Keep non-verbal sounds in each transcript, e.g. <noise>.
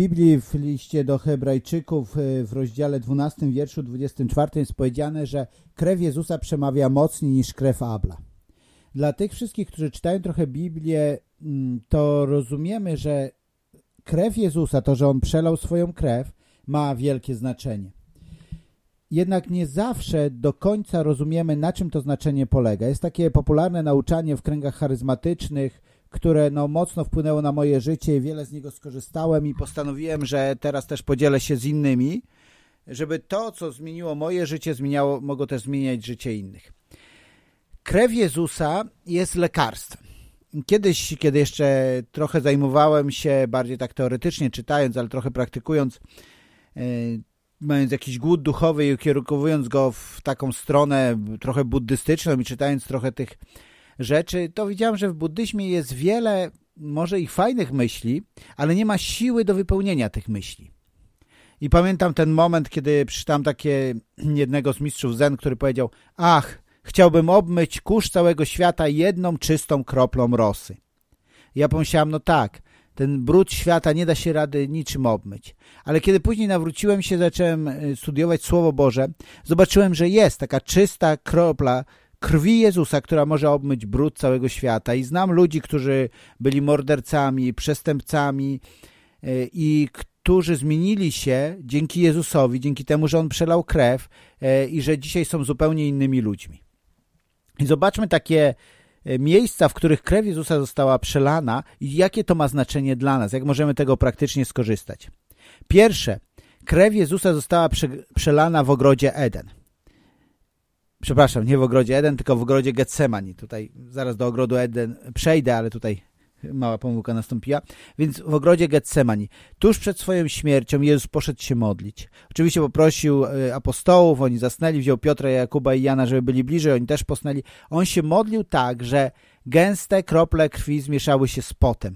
Biblii w liście do Hebrajczyków e, w rozdziale 12 wierszu 24 jest powiedziane, że krew Jezusa przemawia mocniej niż krew Abla. Dla tych wszystkich, którzy czytają trochę Biblię, mm, to rozumiemy, że krew Jezusa, to, że On przelał swoją krew, ma wielkie znaczenie. Jednak nie zawsze do końca rozumiemy, na czym to znaczenie polega. Jest takie popularne nauczanie w kręgach charyzmatycznych, które no, mocno wpłynęło na moje życie wiele z niego skorzystałem i postanowiłem, że teraz też podzielę się z innymi, żeby to, co zmieniło moje życie, zmieniało, mogło też zmieniać życie innych. Krew Jezusa jest lekarstwem. Kiedyś, kiedy jeszcze trochę zajmowałem się bardziej tak teoretycznie czytając, ale trochę praktykując, yy, mając jakiś głód duchowy i ukierunkowując go w taką stronę trochę buddystyczną i czytając trochę tych rzeczy, to widziałem, że w buddyzmie jest wiele może ich fajnych myśli, ale nie ma siły do wypełnienia tych myśli. I pamiętam ten moment, kiedy przeczytałem takie <clears throat> jednego z mistrzów Zen, który powiedział ach, chciałbym obmyć kurz całego świata jedną czystą kroplą rosy. I ja pomyślałem, no tak, ten brud świata nie da się rady niczym obmyć. Ale kiedy później nawróciłem się, zacząłem e, studiować Słowo Boże, zobaczyłem, że jest taka czysta kropla krwi Jezusa, która może obmyć brud całego świata. I znam ludzi, którzy byli mordercami, przestępcami e, i którzy zmienili się dzięki Jezusowi, dzięki temu, że On przelał krew e, i że dzisiaj są zupełnie innymi ludźmi. I zobaczmy takie e, miejsca, w których krew Jezusa została przelana i jakie to ma znaczenie dla nas, jak możemy tego praktycznie skorzystać. Pierwsze, krew Jezusa została przelana w ogrodzie Eden przepraszam, nie w ogrodzie Eden, tylko w ogrodzie Getsemani. Tutaj zaraz do ogrodu Eden przejdę, ale tutaj mała pomyłka nastąpiła. Więc w ogrodzie Getsemani, tuż przed swoją śmiercią Jezus poszedł się modlić. Oczywiście poprosił e, apostołów, oni zasnęli, wziął Piotra, Jakuba i Jana, żeby byli bliżej, oni też posnęli. On się modlił tak, że gęste krople krwi zmieszały się z potem.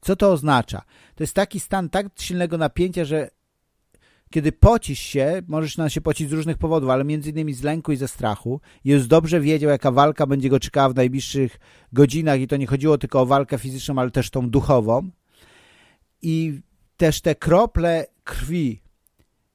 Co to oznacza? To jest taki stan tak silnego napięcia, że kiedy pocisz się, możesz na się pocić z różnych powodów, ale między innymi z lęku i ze strachu. Jezus dobrze wiedział, jaka walka będzie go czekała w najbliższych godzinach i to nie chodziło tylko o walkę fizyczną, ale też tą duchową. I też te krople krwi,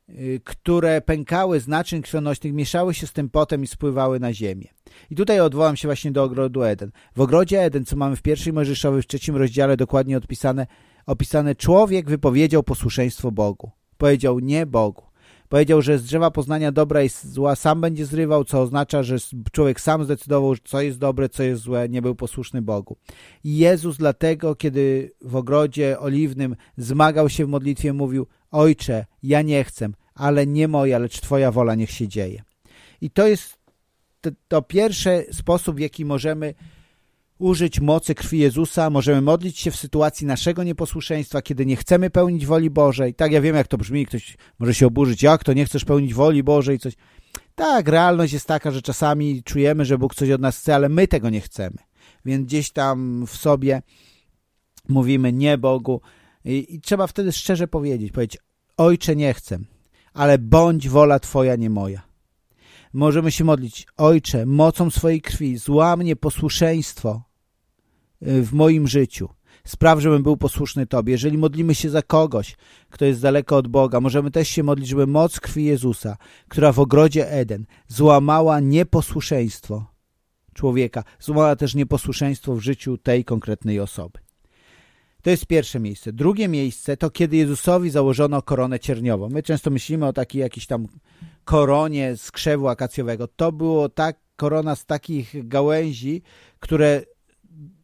y, które pękały z naczyń krwionośnych, mieszały się z tym potem i spływały na ziemię. I tutaj odwołam się właśnie do ogrodu Eden. W ogrodzie Eden, co mamy w pierwszej Mojżeszowej, w trzecim rozdziale dokładnie odpisane, opisane, człowiek wypowiedział posłuszeństwo Bogu. Powiedział nie Bogu. Powiedział, że z drzewa poznania dobra i zła sam będzie zrywał, co oznacza, że człowiek sam zdecydował, co jest dobre, co jest złe, nie był posłuszny Bogu. I Jezus dlatego, kiedy w ogrodzie oliwnym zmagał się w modlitwie, mówił Ojcze, ja nie chcę, ale nie moja, lecz Twoja wola niech się dzieje. I to jest to, pierwszy sposób, w jaki możemy użyć mocy krwi Jezusa, możemy modlić się w sytuacji naszego nieposłuszeństwa, kiedy nie chcemy pełnić woli Bożej. Tak, ja wiem, jak to brzmi, ktoś może się oburzyć, jak to nie chcesz pełnić woli Bożej, coś. Tak, realność jest taka, że czasami czujemy, że Bóg coś od nas chce, ale my tego nie chcemy. Więc gdzieś tam w sobie mówimy nie Bogu i, i trzeba wtedy szczerze powiedzieć, powiedzieć, Ojcze nie chcę, ale bądź wola Twoja, nie moja możemy się modlić. Ojcze, mocą swojej krwi złam posłuszeństwo w moim życiu. Spraw, żebym był posłuszny Tobie. Jeżeli modlimy się za kogoś, kto jest daleko od Boga, możemy też się modlić, żeby moc krwi Jezusa, która w ogrodzie Eden złamała nieposłuszeństwo człowieka, złamała też nieposłuszeństwo w życiu tej konkretnej osoby. To jest pierwsze miejsce. Drugie miejsce to kiedy Jezusowi założono koronę cierniową. My często myślimy o takiej jakiejś tam koronie z krzewu akacjowego. To było tak korona z takich gałęzi, które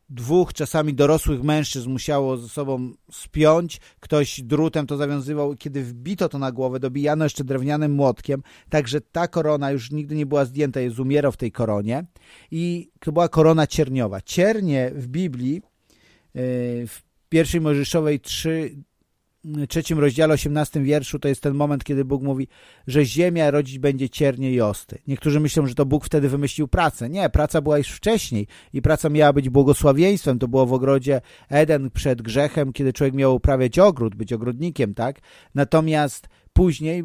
dwóch czasami dorosłych mężczyzn musiało ze sobą spiąć, ktoś drutem to zawiązywał, kiedy wbito to na głowę, dobijano jeszcze drewnianym młotkiem, także ta korona już nigdy nie była zdjęta, jest umierał w tej koronie. I to była korona cierniowa. Ciernie w Biblii yy, w pierwszej Mojżeszowej 3, trzecim rozdziale, 18 wierszu, to jest ten moment, kiedy Bóg mówi, że ziemia rodzić będzie ciernie i osty. Niektórzy myślą, że to Bóg wtedy wymyślił pracę. Nie, praca była już wcześniej i praca miała być błogosławieństwem. To było w ogrodzie Eden przed grzechem, kiedy człowiek miał uprawiać ogród, być ogrodnikiem, tak? Natomiast później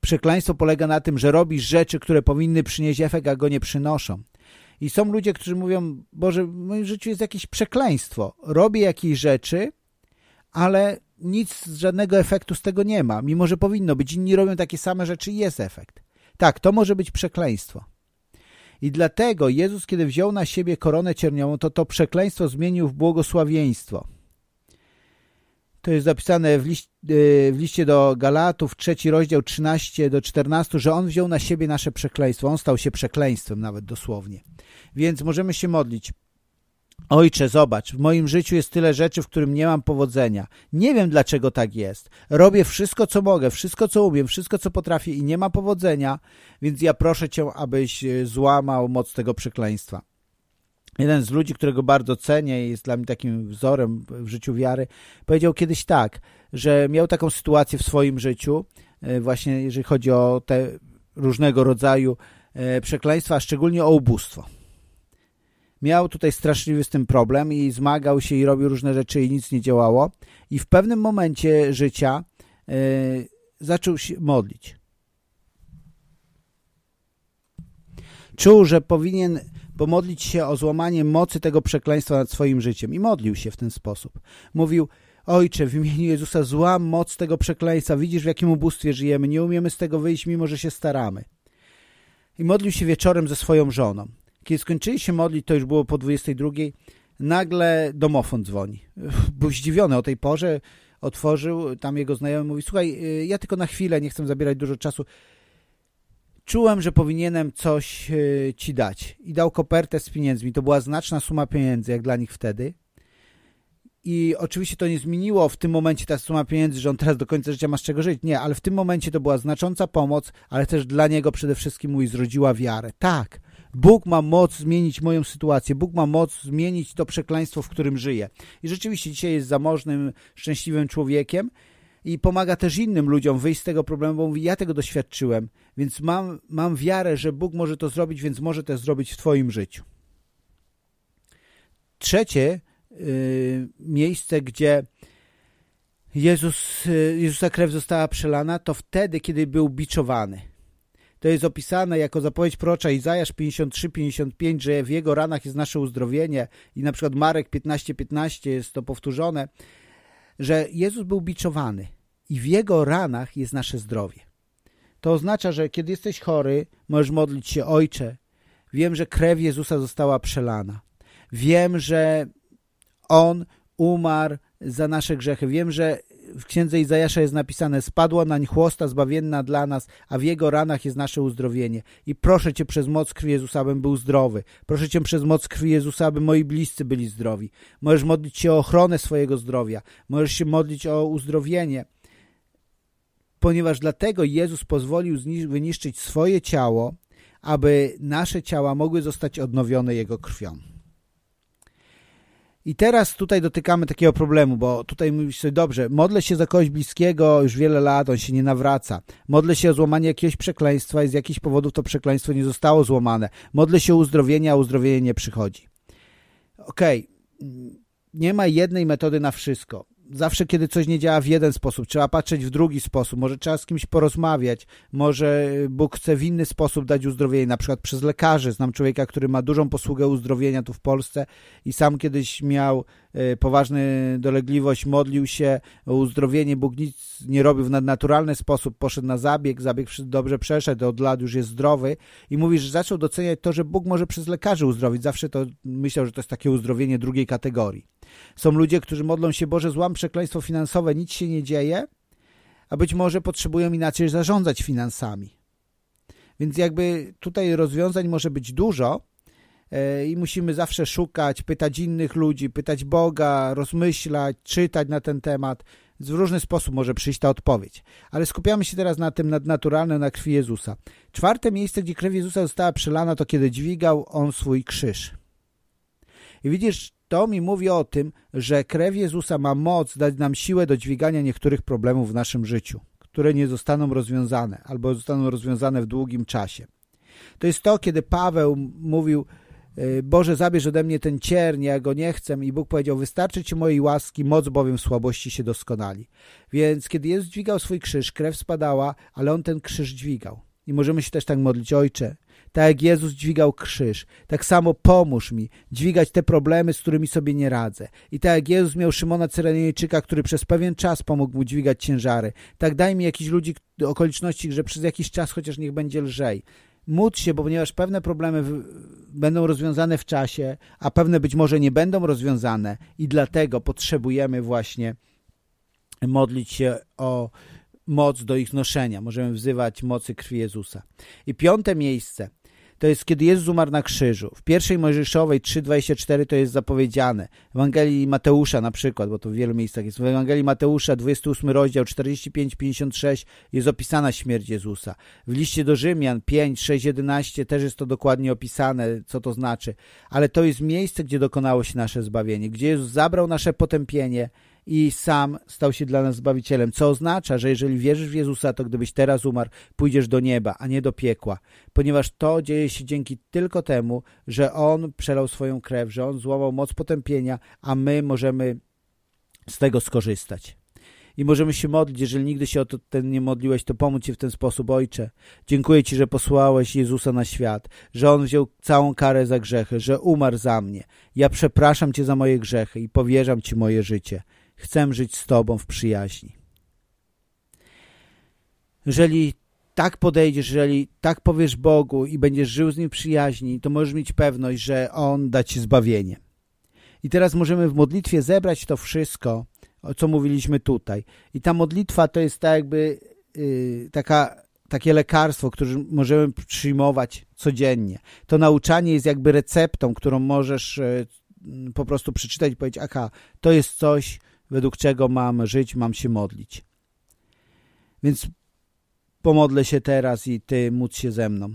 przekleństwo polega na tym, że robisz rzeczy, które powinny przynieść efekt, a go nie przynoszą. I są ludzie, którzy mówią, Boże, w moim życiu jest jakieś przekleństwo. Robię jakieś rzeczy, ale nic, żadnego efektu z tego nie ma, mimo że powinno być. Inni robią takie same rzeczy i jest efekt. Tak, to może być przekleństwo. I dlatego Jezus, kiedy wziął na siebie koronę cierniową, to to przekleństwo zmienił w błogosławieństwo. To jest zapisane w, liście, w liście do Galatów, trzeci rozdział 13 do 14, że On wziął na siebie nasze przekleństwo. On stał się przekleństwem nawet dosłownie. Więc możemy się modlić. Ojcze, zobacz, w moim życiu jest tyle rzeczy, w którym nie mam powodzenia. Nie wiem, dlaczego tak jest. Robię wszystko, co mogę, wszystko, co umiem, wszystko, co potrafię i nie ma powodzenia, więc ja proszę Cię, abyś e, złamał moc tego przekleństwa. Jeden z ludzi, którego bardzo cenię i jest dla mnie takim wzorem w życiu wiary, powiedział kiedyś tak, że miał taką sytuację w swoim życiu, e, właśnie jeżeli chodzi o te różnego rodzaju e, przekleństwa, a szczególnie o ubóstwo miał tutaj straszliwy z tym problem i zmagał się i robił różne rzeczy i nic nie działało. I w pewnym momencie życia yy, zaczął się modlić. Czuł, że powinien pomodlić się o złamanie mocy tego przekleństwa nad swoim życiem i modlił się w ten sposób. Mówił, Ojcze, w imieniu Jezusa złam moc tego przekleństwa. Widzisz, w jakim ubóstwie żyjemy. Nie umiemy z tego wyjść, mimo że się staramy. I modlił się wieczorem ze swoją żoną. Kiedy skończyli się modlić, to już było po 22, nagle domofon dzwoni. <laughs> Był zdziwiony o tej porze, otworzył, tam jego znajomy mówi, słuchaj, y, ja tylko na chwilę, nie chcę zabierać dużo czasu. Czułem, że powinienem coś y, ci dać. I dał kopertę z pieniędzmi. To była znaczna suma pieniędzy, jak dla nich wtedy. I oczywiście to nie zmieniło w tym momencie ta suma pieniędzy, że on teraz do końca życia ma z czego żyć. Nie, ale w tym momencie to była znacząca pomoc, ale też dla niego przede wszystkim mój zrodziła wiarę. Tak, Bóg ma moc zmienić moją sytuację, Bóg ma moc zmienić to przekleństwo, w którym żyję. I rzeczywiście dzisiaj jest zamożnym, szczęśliwym człowiekiem i pomaga też innym ludziom wyjść z tego problemu, bo mówi, ja tego doświadczyłem, więc mam, mam wiarę, że Bóg może to zrobić, więc może to zrobić w twoim życiu. Trzecie yy, miejsce, gdzie Jezus, yy, Jezusa krew została przelana, to wtedy, kiedy był biczowany. To jest opisane jako zapowiedź prorocza Izajasz 53-55, że w jego ranach jest nasze uzdrowienie i na przykład Marek 15-15 ,15 jest to powtórzone, że Jezus był biczowany i w jego ranach jest nasze zdrowie. To oznacza, że kiedy jesteś chory, możesz modlić się Ojcze. Wiem, że krew Jezusa została przelana. Wiem, że On umarł za nasze grzechy. Wiem, że w księdze Izajasza jest napisane spadła nań chłosta zbawienna dla nas, a w jego ranach jest nasze uzdrowienie. I proszę Cię przez moc krwi Jezusa, abym był zdrowy. Proszę Cię przez moc krwi Jezusa, aby moi bliscy byli zdrowi. Możesz modlić się o ochronę swojego zdrowia. Możesz się modlić o uzdrowienie. Ponieważ dlatego Jezus pozwolił wyniszczyć swoje ciało, aby nasze ciała mogły zostać odnowione Jego krwią. I teraz tutaj dotykamy takiego problemu, bo tutaj mówisz sobie, dobrze, modlę się za kogoś bliskiego już wiele lat, on się nie nawraca. Modlę się o złamanie jakiegoś przekleństwa i z jakichś powodów to przekleństwo nie zostało złamane. Modlę się o uzdrowienie, a uzdrowienie nie przychodzi. Okej, okay. nie ma jednej metody na wszystko zawsze, kiedy coś nie działa w jeden sposób, trzeba patrzeć w drugi sposób, może trzeba z kimś porozmawiać, może Bóg chce w inny sposób dać uzdrowienie, na przykład przez lekarzy. Znam człowieka, który ma dużą posługę uzdrowienia tu w Polsce i sam kiedyś miał e, poważną dolegliwość, modlił się o uzdrowienie, Bóg nic nie robił w nadnaturalny sposób, poszedł na zabieg, zabieg dobrze przeszedł, od lat już jest zdrowy i mówi, że zaczął doceniać to, że Bóg może przez lekarzy uzdrowić. Zawsze to myślał, że to jest takie uzdrowienie drugiej kategorii. Są ludzie, którzy modlą się, Boże, złam przekleństwo finansowe, nic się nie dzieje, a być może potrzebują inaczej zarządzać finansami. Więc jakby tutaj rozwiązań może być dużo e, i musimy zawsze szukać, pytać innych ludzi, pytać Boga, rozmyślać, czytać na ten temat. W różny sposób może przyjść ta odpowiedź. Ale skupiamy się teraz na tym nadnaturalnym, na krwi Jezusa. Czwarte miejsce, gdzie krew Jezusa została przelana, to kiedy dźwigał On swój krzyż. I widzisz, to mi mówi o tym, że krew Jezusa ma moc dać nam siłę do dźwigania niektórych problemów w naszym życiu, które nie zostaną rozwiązane albo zostaną rozwiązane w długim czasie. To jest to, kiedy Paweł mówił e, Boże, zabierz ode mnie ten cierń, ja go nie chcę. I Bóg powiedział, wystarczy Ci mojej łaski, moc bowiem w słabości się doskonali. Więc kiedy Jezus dźwigał swój krzyż, krew spadała, ale On ten krzyż dźwigał. I możemy się też tak modlić, Ojcze, Tak jak Jezus dźwigał krzyż, tak samo pomóż mi dźwigać te problemy, z którymi sobie nie radzę. I tak jak Jezus miał Szymona Cyrenejczyka, który przez pewien czas pomógł mu dźwigać ciężary, tak daj mi jakichś ludzi, okoliczności, że przez jakiś czas chociaż niech będzie lżej. Módl się, bo ponieważ pewne problemy będą rozwiązane w czasie, a pewne być może nie będą rozwiązane i dlatego potrzebujemy właśnie modlić się o moc do ich noszenia. Możemy wzywać mocy krwi Jezusa. I piąte miejsce to jest kiedy Jezus umarł na krzyżu. W pierwszej Mojżeszowej 3,24 to jest zapowiedziane. W Ewangelii Mateusza na przykład, bo to w wielu miejscach jest. W Ewangelii Mateusza 28 rozdział 45-56 jest opisana śmierć Jezusa. W liście do Rzymian 5, 6, 11 też jest to dokładnie opisane, co to znaczy. Ale to jest miejsce, gdzie dokonało się nasze zbawienie, gdzie Jezus zabrał nasze potępienie i sam stał się dla nas Zbawicielem, co oznacza, że jeżeli wierzysz w Jezusa, to gdybyś teraz umarł, pójdziesz do nieba, a nie do piekła, ponieważ to dzieje się dzięki tylko temu, że On przelał swoją krew, że On złamał moc potępienia, a my możemy z tego skorzystać. I możemy się modlić, jeżeli nigdy się o to ten nie modliłeś, to pomóc Ci w ten sposób, Ojcze. Dziękuję Ci, że posłałeś Jezusa na świat, że On wziął całą karę za grzechy, że umarł za mnie. Ja przepraszam Cię za moje grzechy i powierzam Ci moje życie. Chcę żyć z Tobą w przyjaźni. Jeżeli tak podejdziesz, jeżeli tak powiesz Bogu i będziesz żył z Nim w przyjaźni, to możesz mieć pewność, że On da Ci zbawienie. I teraz możemy w modlitwie zebrać to wszystko, o co mówiliśmy tutaj. I ta modlitwa to jest tak jakby yy, taka, takie lekarstwo, które możemy przyjmować codziennie. To nauczanie jest jakby receptą, którą możesz yy, po prostu przeczytać i powiedzieć, aha, to jest coś, według czego mam żyć, mam się modlić. Więc pomodlę się teraz i Ty móc się ze mną.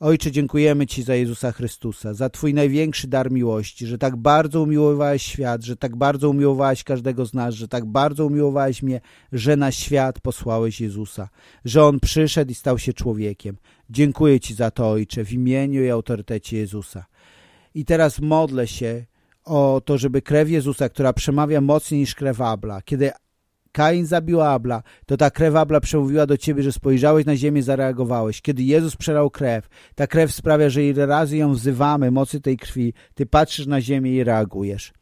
Ojcze, dziękujemy Ci za Jezusa Chrystusa, za Twój największy dar miłości, że tak bardzo umiłowałeś świat, że tak bardzo umiłowałeś każdego z nas, że tak bardzo umiłowałeś mnie, że na świat posłałeś Jezusa, że On przyszedł i stał się człowiekiem. Dziękuję Ci za to, Ojcze, w imieniu i autorytecie Jezusa. I teraz modlę się, o to, żeby krew Jezusa, która przemawia mocniej niż krew Abla, kiedy Kain zabił Abla, to ta krew Abla przemówiła do ciebie, że spojrzałeś na ziemię, zareagowałeś. Kiedy Jezus przelał krew, ta krew sprawia, że ile razy ją wzywamy, mocy tej krwi, ty patrzysz na ziemię i reagujesz.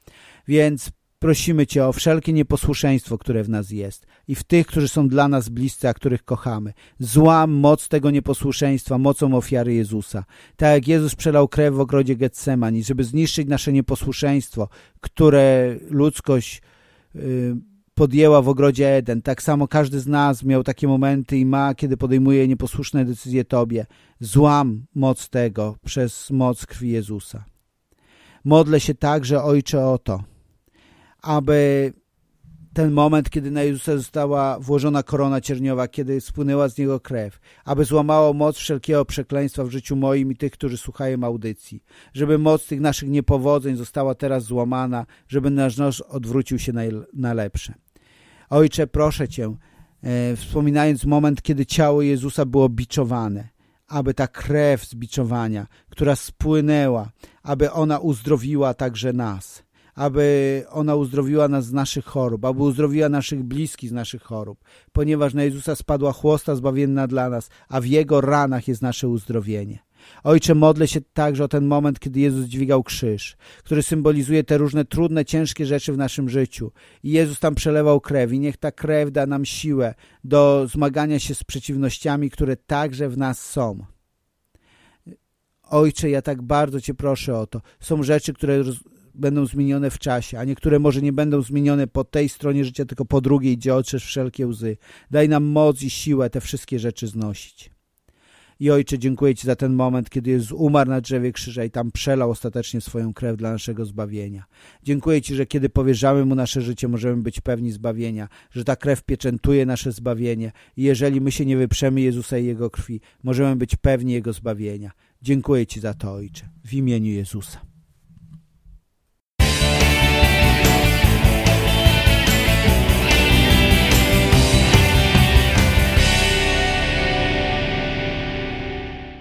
Więc prosimy Cię o wszelkie nieposłuszeństwo, które w nas jest i w tych, którzy są dla nas bliscy, a których kochamy. Złam moc tego nieposłuszeństwa mocą ofiary Jezusa. Tak jak Jezus przelał krew w ogrodzie Getsemani, żeby zniszczyć nasze nieposłuszeństwo, które ludzkość yy, podjęła w ogrodzie Eden. Tak samo każdy z nas miał takie momenty i ma, kiedy podejmuje nieposłuszne decyzje Tobie. Złam moc tego przez moc krwi Jezusa. Modlę się także, Ojcze, o to, aby ten moment, kiedy na Jezusa została włożona korona cierniowa, kiedy spłynęła z niego krew, aby złamało moc wszelkiego przekleństwa w życiu moim i tych, którzy słuchają audycji, żeby moc tych naszych niepowodzeń została teraz złamana, żeby nasz nos odwrócił się na, na lepsze. Ojcze, proszę Cię, e, wspominając moment, kiedy ciało Jezusa było biczowane, aby ta krew z biczowania, która spłynęła, aby ona uzdrowiła także nas aby ona uzdrowiła nas z naszych chorób, aby uzdrowiła naszych bliskich z naszych chorób, ponieważ na Jezusa spadła chłosta zbawienna dla nas, a w Jego ranach jest nasze uzdrowienie. Ojcze, modlę się także o ten moment, kiedy Jezus dźwigał krzyż, który symbolizuje te różne trudne, ciężkie rzeczy w naszym życiu. I Jezus tam przelewał krew i niech ta krew da nam siłę do zmagania się z przeciwnościami, które także w nas są. Ojcze, ja tak bardzo Cię proszę o to. Są rzeczy, które będą zmienione w czasie, a niektóre może nie będą zmienione po tej stronie życia, tylko po drugiej, gdzie otrzesz wszelkie łzy. Daj nam moc i siłę te wszystkie rzeczy znosić. I Ojcze, dziękuję Ci za ten moment, kiedy Jezus umarł na drzewie krzyża i tam przelał ostatecznie swoją krew dla naszego zbawienia. Dziękuję Ci, że kiedy powierzamy Mu nasze życie, możemy być pewni zbawienia, że ta krew pieczętuje nasze zbawienie i jeżeli my się nie wyprzemy Jezusa i Jego krwi, możemy być pewni Jego zbawienia. Dziękuję Ci za to, Ojcze, w imieniu Jezusa.